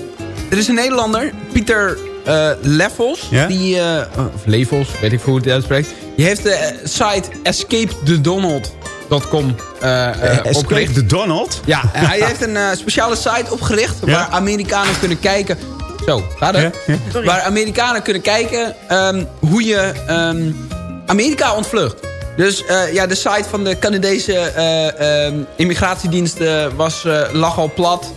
er is een Nederlander, Pieter eh, Leffels. Ja? Die, eh, of Levels, weet ik hoe het uitspreekt. Die heeft de site escapethedonald.com eh eh, Escape opgericht. the Donald? Ja, hij heeft een speciale site opgericht Ja. waar Amerikanen kunnen kijken. Zo, gaat het? Ja, ja. Waar Amerikanen kunnen kijken ehm, hoe je ehm, Amerika ontvlucht. Dus eh, ja, de site van de Canadese eh, ehm, immigratiediensten was, eh, lag al plat.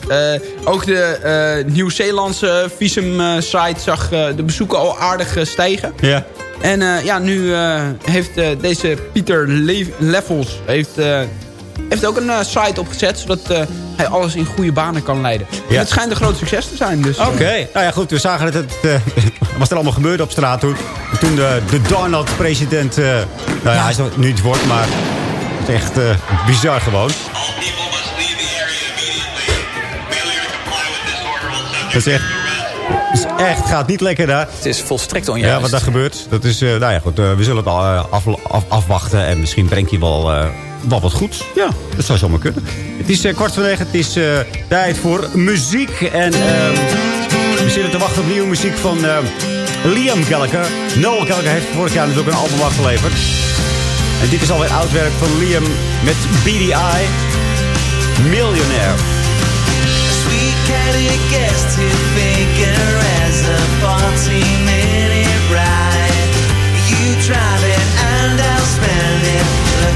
Ook de Nieuw-Zeelandse visum-site zag de bezoeken al aardig stijgen. Ja. En ja, nu heeft deze Pieter Le Leffels heeft, heeft ook een eh, site opgezet... zodat eh, hij alles in goede banen kan leiden. En het schijnt een groot succes te zijn. Dus, Oké. eh, Nou ja, goed. We zagen het. het eh, was er allemaal gebeurd op straat toen. Toen de, de Donald-president... eh, nou ja, hij is nog nu het woord, maar... Het is echt eh, bizar gewoon. Dat is echt... Het is echt, gaat niet lekker daar. Het is volstrekt onjuist. Ja, wat daar gebeurt. Dat is, eh, nou ja, goed. we zullen het al af, af- afwachten. En misschien brengt hij wel, eh, wel wat goeds. Ja, dat zou zomaar kunnen. Het is eh, kwart voor negen. Het is eh, tijd voor muziek. En ehm, we zitten te wachten op nieuwe muziek van ehm, Liam Gallagher. Noel Gallagher heeft vorig jaar natuurlijk een album afgeleverd. En dit is alweer oud werk van Liam met BDI. Millionaire. Sweet Caddy gets to figure as a 40 minute ride. You drive it and I'll spend it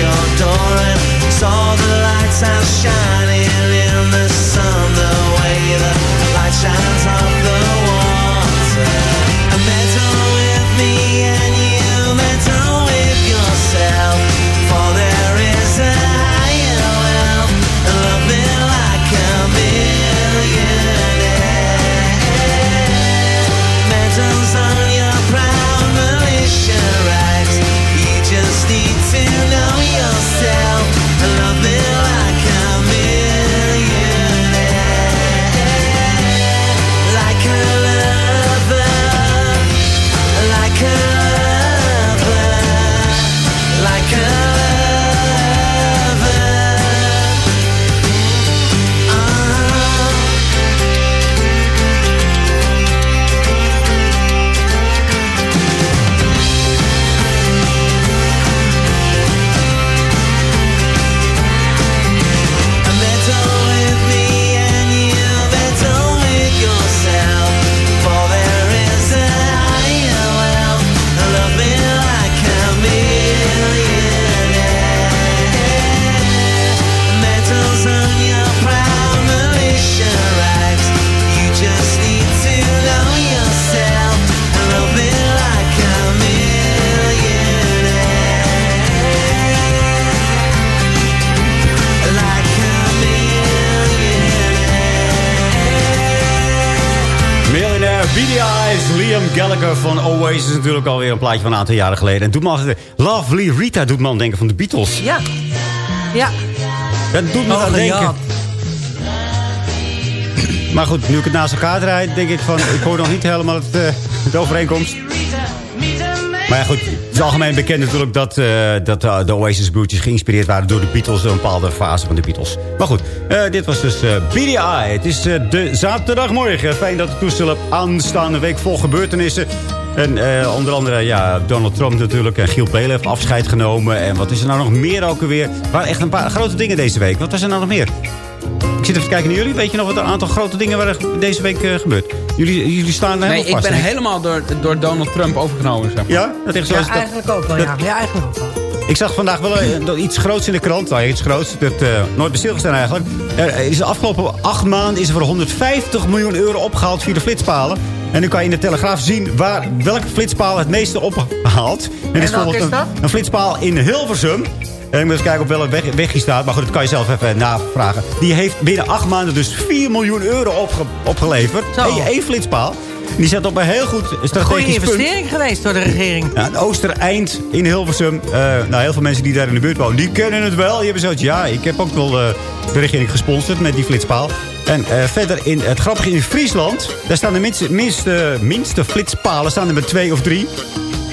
your door and saw the lights out natuurlijk alweer een plaatje van een aantal jaren geleden. En doet me altijd, Lovely Rita doet me aan denken van de Beatles. Ja. Ja. Dat doet me Oh, aan denken. ja. Maar goed, nu ik het naast elkaar draai, denk ik van... ik hoor nog niet helemaal het, eh, de overeenkomst. Maar ja, goed, het is algemeen bekend natuurlijk dat, eh, dat eh, de Oasis-broertjes geïnspireerd waren door de Beatles. Een bepaalde fase van de Beatles. Maar goed, eh, dit was dus BDI. Het is de zaterdagmorgen. Fijn dat het toestel hebt aanstaande week vol gebeurtenissen. En onder andere ja, Donald Trump natuurlijk. En Giel Belen heeft afscheid genomen. En wat is er nou nog meer ook alweer? Er waren echt een paar grote dingen deze week. Wat was er nou nog meer? Ik zit even te kijken naar jullie. Weet je nog wat een aantal grote dingen waren deze week eh, gebeurd? Jullie, jullie staan er Nee, helemaal ik vast. ben helemaal door, door Donald Trump overgenomen. Zeg maar. Ja? Dat Ja, is dat- eigenlijk ook wel, ja. Ja, eigenlijk ook wel. Ik zag vandaag wel eh, iets groots in de krant. Nou, iets groots. Dat eh, nooit bij stilgestaan eigenlijk. Er is de afgelopen acht maanden is er voor 150 miljoen euro opgehaald via de flitspalen. En nu kan je in de Telegraaf zien waar, welke flitspaal het meeste ophaalt. En, bijvoorbeeld is een, dat? een flitspaal in Hilversum. En ik moet eens kijken op welke weg, weg staat. Maar goed, dat kan je zelf even navragen. Die heeft binnen acht maanden dus 4 miljoen euro opge- opgeleverd. Eén één flitspaal. Die zet op een heel goed Goede strategisch punt. investering geweest door de regering. Ja, een Oostereind in Hilversum. Eh, nou, heel veel mensen die daar in de buurt wonen, die kennen het wel. Die hebben zoiets, ja, ik heb ook wel eh, de regering gesponsord met die flitspaal. En eh, verder, in het grappige in Friesland, daar staan de minste, minste, minste flitspalen, staan er met twee of drie.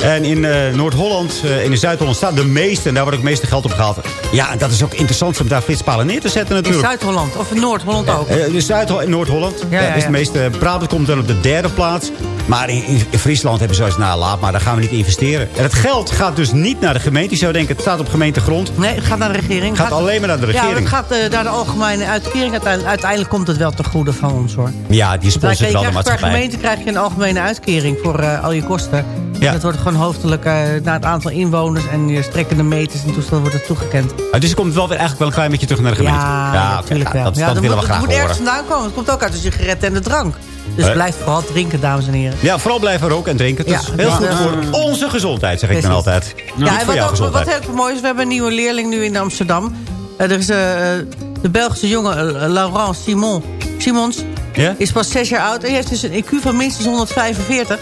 En in eh, Noord-Holland en in Zuid-Holland staan de meeste. En daar wordt ook het meeste geld op gehaald. Ja, en dat is ook interessant om daar flitspalen neer te zetten In natuurlijk. Zuid-Holland of in Noord-Holland ook. Eh, de Zuid- en Noord-Holland. Ja, ja, is de ja. meeste. Brabant komt dan op de derde plaats. Maar in, in- in Friesland hebben ze zoiets, nou laat maar, daar gaan we niet investeren. En het geld gaat dus niet naar de gemeente. Je zou denken, het staat op gemeentegrond. Nee, het gaat naar de regering. Gaat alleen maar naar de Ja, regering. het gaat eh, naar de algemene uitkering. Uiteindelijk, uiteindelijk komt het wel ten goede van ons hoor. Ja, die sponsort wel de je per maatschappij. gemeente krijg je een algemene uitkering voor eh, al je kosten. Ja. Dat wordt gewoon hoofdelijk eh, naar het aantal inwoners en je strekkende meters en toestel wordt het toegekend. Ah, dus het komt wel weer eigenlijk wel een klein beetje terug naar de gemeente. Ja, oké, natuurlijk ja, wel. Dat, ja, willen we graag het moet ergens horen. vandaan komen. Het komt ook uit de sigaretten en de drank. Dus Eh. blijf vooral drinken, dames en heren. Ja, vooral blijven roken en drinken. Dat Ja, is heel ja. goed Ja. voor onze gezondheid, zeg ik dan altijd. Ja, en wat, ook, wat heel mooi is, we hebben een nieuwe leerling nu in Amsterdam. Eh, er is de Belgische jongen Laurent Simon. Simons Ja? is pas zes jaar oud en heeft dus een IQ van minstens 145.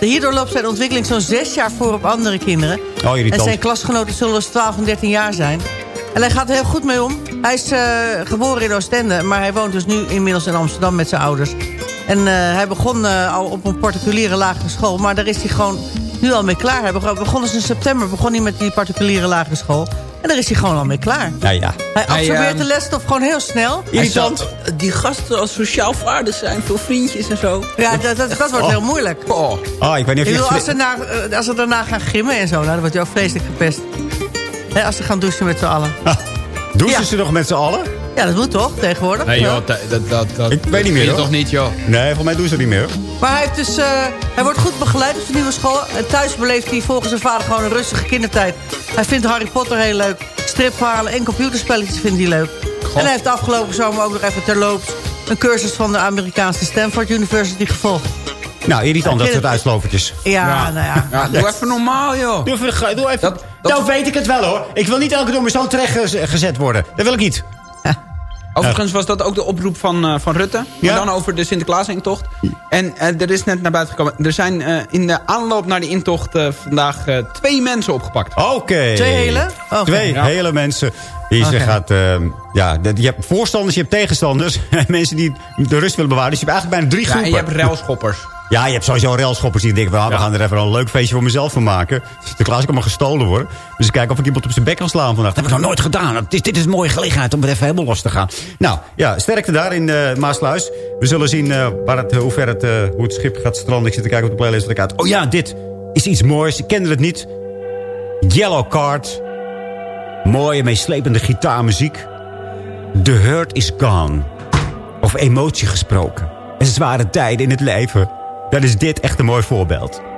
Hierdoor loopt zijn ontwikkeling zo'n zes jaar voor op andere kinderen. Oh, en zijn klasgenoten zullen dus 12 en 13 jaar zijn. En hij gaat er heel goed mee om. Hij is eh, geboren in Oostende, maar hij woont dus nu inmiddels in Amsterdam met zijn ouders. En eh, hij begon eh, al op een particuliere lagere school, maar daar is hij gewoon nu al mee klaar. Hij begon, begon dus in september begon hij met die particuliere lagere school. En daar is hij gewoon al mee klaar. Nou ja. Hij absorbeert eh, de lesstof gewoon heel snel. Zat, die gasten als sociaal vaardig zijn, veel vriendjes en zo. Ja, dat, dat, dat wordt Oh. heel moeilijk. Oh. Oh, ik weet niet of bedoel, je... als, ze na, eh, als ze daarna gaan grimmen en zo, nou, dan wordt je ook vreselijk gepest. Hè, als ze gaan douchen met z'n allen. Douchen Ja. ze nog met z'n allen? Ja, dat moet toch, tegenwoordig? Nee joh, dat, dat, dat, dat Ik weet niet meer, je hoor. toch niet joh. Nee, volgens mij doen ze het niet meer. Maar hij, heeft dus, eh, hij wordt goed begeleid op zijn nieuwe school. En thuis beleeft hij volgens zijn vader gewoon een rustige kindertijd. Hij vindt Harry Potter heel leuk. Stripverhalen en computerspelletjes vindt hij leuk. En hij heeft afgelopen zomer ook nog even terloops... een cursus van de Amerikaanse Stanford University gevolgd. Nou, irritant, dat soort uitslovertjes. Ja, nou ja. Ja, doe even normaal joh. Doe even, doe even. Dat- dat- Nou weet ik het wel hoor. Ik wil niet elke keer door mijn zoon terecht gez- gezet worden. Dat wil ik niet. Overigens was dat ook de oproep van, eh, van Rutte. Maar dan over de Sinterklaas-intocht. En eh, er is net naar buiten gekomen. Er zijn eh, in de aanloop naar de intocht vandaag twee mensen opgepakt. Oké. Twee hele? Twee Ja. hele mensen. Die ze Oké. gaat, ehm, ja, je hebt voorstanders, je hebt tegenstanders. En mensen die de rust willen bewaren. Dus je hebt eigenlijk bijna drie Ja, en groepen. je hebt railschoppers. Ja, je hebt sowieso railschoppers die denken... van, we Ja. gaan er even een leuk feestje voor mezelf van maken. Sinterklaas kan maar gestolen worden. Dus ik kijk of ik iemand op zijn bek kan slaan vandaag. Dat heb ik nog nooit gedaan. Het is, dit is een mooie gelegenheid om het even helemaal los te gaan. Nou, ja, sterkte daar in eh Maasluis. We zullen zien eh, waar het, hoe ver het, eh, hoe het schip gaat stranden. Ik zit te kijken op de playlist ik uit. Oh ja, dit is iets moois. Ik kende het niet. Yellow Card. Mooie, meeslepende gitaarmuziek. The hurt is gone. Over emotie gesproken. En zware tijden in het leven. Dan is dit echt een mooi voorbeeld.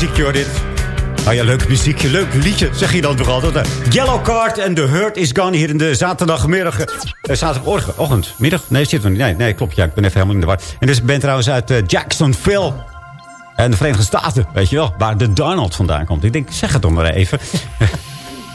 Muziekje hoor dit. Oh ja, leuk muziekje, leuk liedje, zeg je dan toch altijd. Yellow Card en The Hurt is Gone hier in de zaterdagmiddag. eh, zaterdagochtend, middag? Nee, zit er niet. Nee, nee, klopt. Ja, ik ben even helemaal in de war. En deze band trouwens uit eh, Jacksonville. En de Verenigde Staten, weet je wel. Waar de Donald vandaan komt. Ik denk, zeg het toch maar even.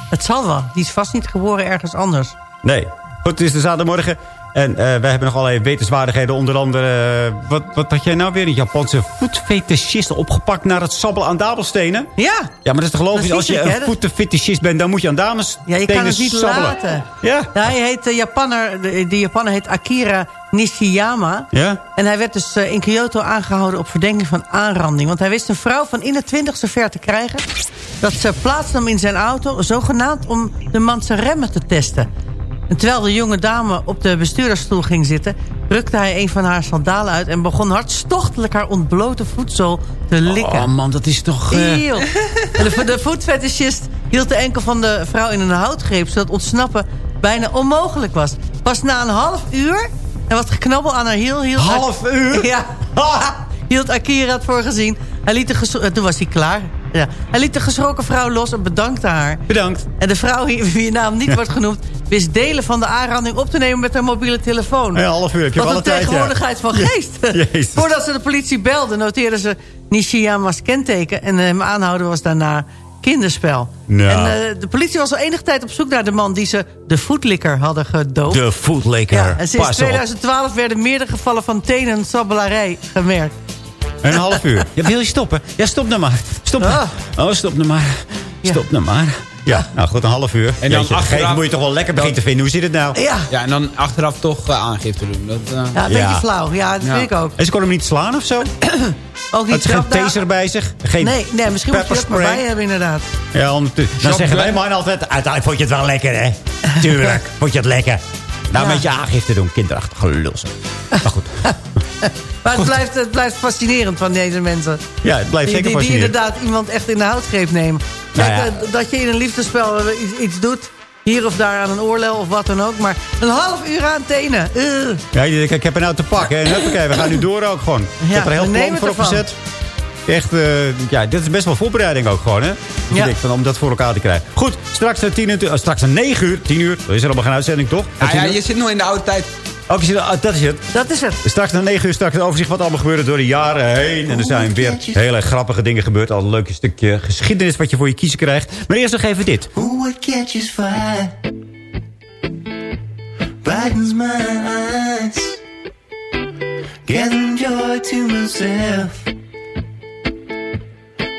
Het zal wel. Die is vast niet geboren ergens anders. Nee. Goed, het is de zaterdagmorgen. En eh, wij hebben nog allerlei wetenswaardigheden. Onder andere, eh, wat, wat had jij nou weer? Een Japanse voetfetischist opgepakt naar het sabbelen aan damelstenen? Ja. Ja, maar dat is toch is als je een voetenfetischist bent, dan moet je aan dames Ja, je kan het niet sabbelen. laten. Ja. hij heet de Japanner, de, die Japanner heet Akira Nishiyama. Ja? En hij werd dus eh, in Kyoto aangehouden op verdenking van aanranding. Want hij wist een vrouw van in de twintigste ver te krijgen. Dat ze plaatsnam in zijn auto, zogenaamd om de man zijn remmen te testen. En terwijl de jonge dame op de bestuurdersstoel ging zitten... rukte hij een van haar sandalen uit... en begon hartstochtelijk haar ontblote voetzool te likken. Oh man, dat is toch... En de, de voetfetischist hield de enkel van de vrouw in een houtgreep... zodat ontsnappen bijna onmogelijk was. Pas na een half uur en wat geknabbel aan haar hiel... Hield Half uur? Ja. hield Akira het voor gezien. Hij liet de eh, toen was hij klaar. Ja. Hij liet de geschrokken vrouw los en bedankte haar. Bedankt. En de vrouw, wie naam niet wordt genoemd... wist delen van de aanranding op te nemen met haar mobiele telefoon. Ja, half uur. Heb je Wat een ja. tegenwoordigheid van geest. Jezus. Voordat ze de politie belden, noteerden ze Nishiyama's kenteken... en hem aanhouden was daarna kinderspel. Nou. En eh, de politie was al enige tijd op zoek naar de man... die ze de voetlikker hadden gedood. De voetlikker. Ja, en sinds Pas op. 2012 werden meerdere gevallen van tenen sabbelarij gemerkt. Een half uur. Ja, wil je stoppen? Ja, stop nou maar. Stop. Ah. Oh, stop nou maar. Stop nou maar. Ja, nou goed, een half uur. En dan Jeetje, achteraf- moet je toch wel lekker beginnen te vinden. Hoe zit het nou? Ja, Ja, en dan achteraf toch eh, aangifte doen. Dat, eh, ja een Ja. beetje flauw. Ja, dat Ja. vind ik ook. En ze kon hem niet slaan of zo? Ook Had niet ze geen taser bij zich? Geen Nee, nee, misschien moet je dat maar bij hebben inderdaad. Ja, te- dan zeggen wij man altijd... Uiteindelijk vond je het wel lekker, hè? Tuurlijk, vond je het lekker. Nou, Ja. een beetje aangifte doen. Kinderachtige lulsen. Maar goed. Maar het blijft, het blijft fascinerend van deze mensen. Ja, het blijft Die, zeker die, die inderdaad iemand echt in de houtgreep nemen. Nou ja. eh, dat je in een liefdespel eh, iets, iets doet... hier of daar aan een oorlel of wat dan ook... maar een half uur aan tenen. Ugh. Ja, denkt, ik heb er nou te pakken. En huppakee, we gaan nu door ook gewoon. ik heb er heel we nemen plan voor opgezet. Echt, eh, ja, dit is best wel voorbereiding ook gewoon, hè? Ja. van, om dat voor elkaar te krijgen. Goed, straks, uh, tien, uur- uh, straks een 9 uur, 10 uur. Er is er allemaal geen uitzending, toch? ja, Tien je zit nog in de oude tijd. Zit- ah, dat is het. Dat is het. Straks na 9 uur straks een overzicht wat allemaal gebeurde door de jaren heen. En er zijn weer hele grappige dingen gebeurd. Al een leuk stukje geschiedenis wat je voor je kiezen krijgt. Maar eerst nog even dit. Who what catches fire brightens my eyes, gathering joy to myself,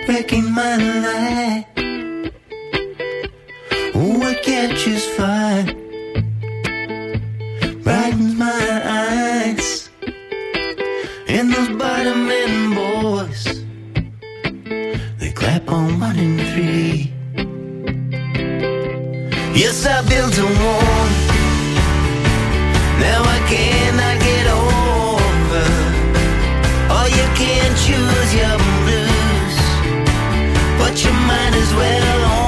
breaking my light. Who what catches fire brightens my eyes, and those bottom men boys they clap on one and three. Yes, I built a wall. Now I cannot get over. Oh, you can't choose your blues, but you might as well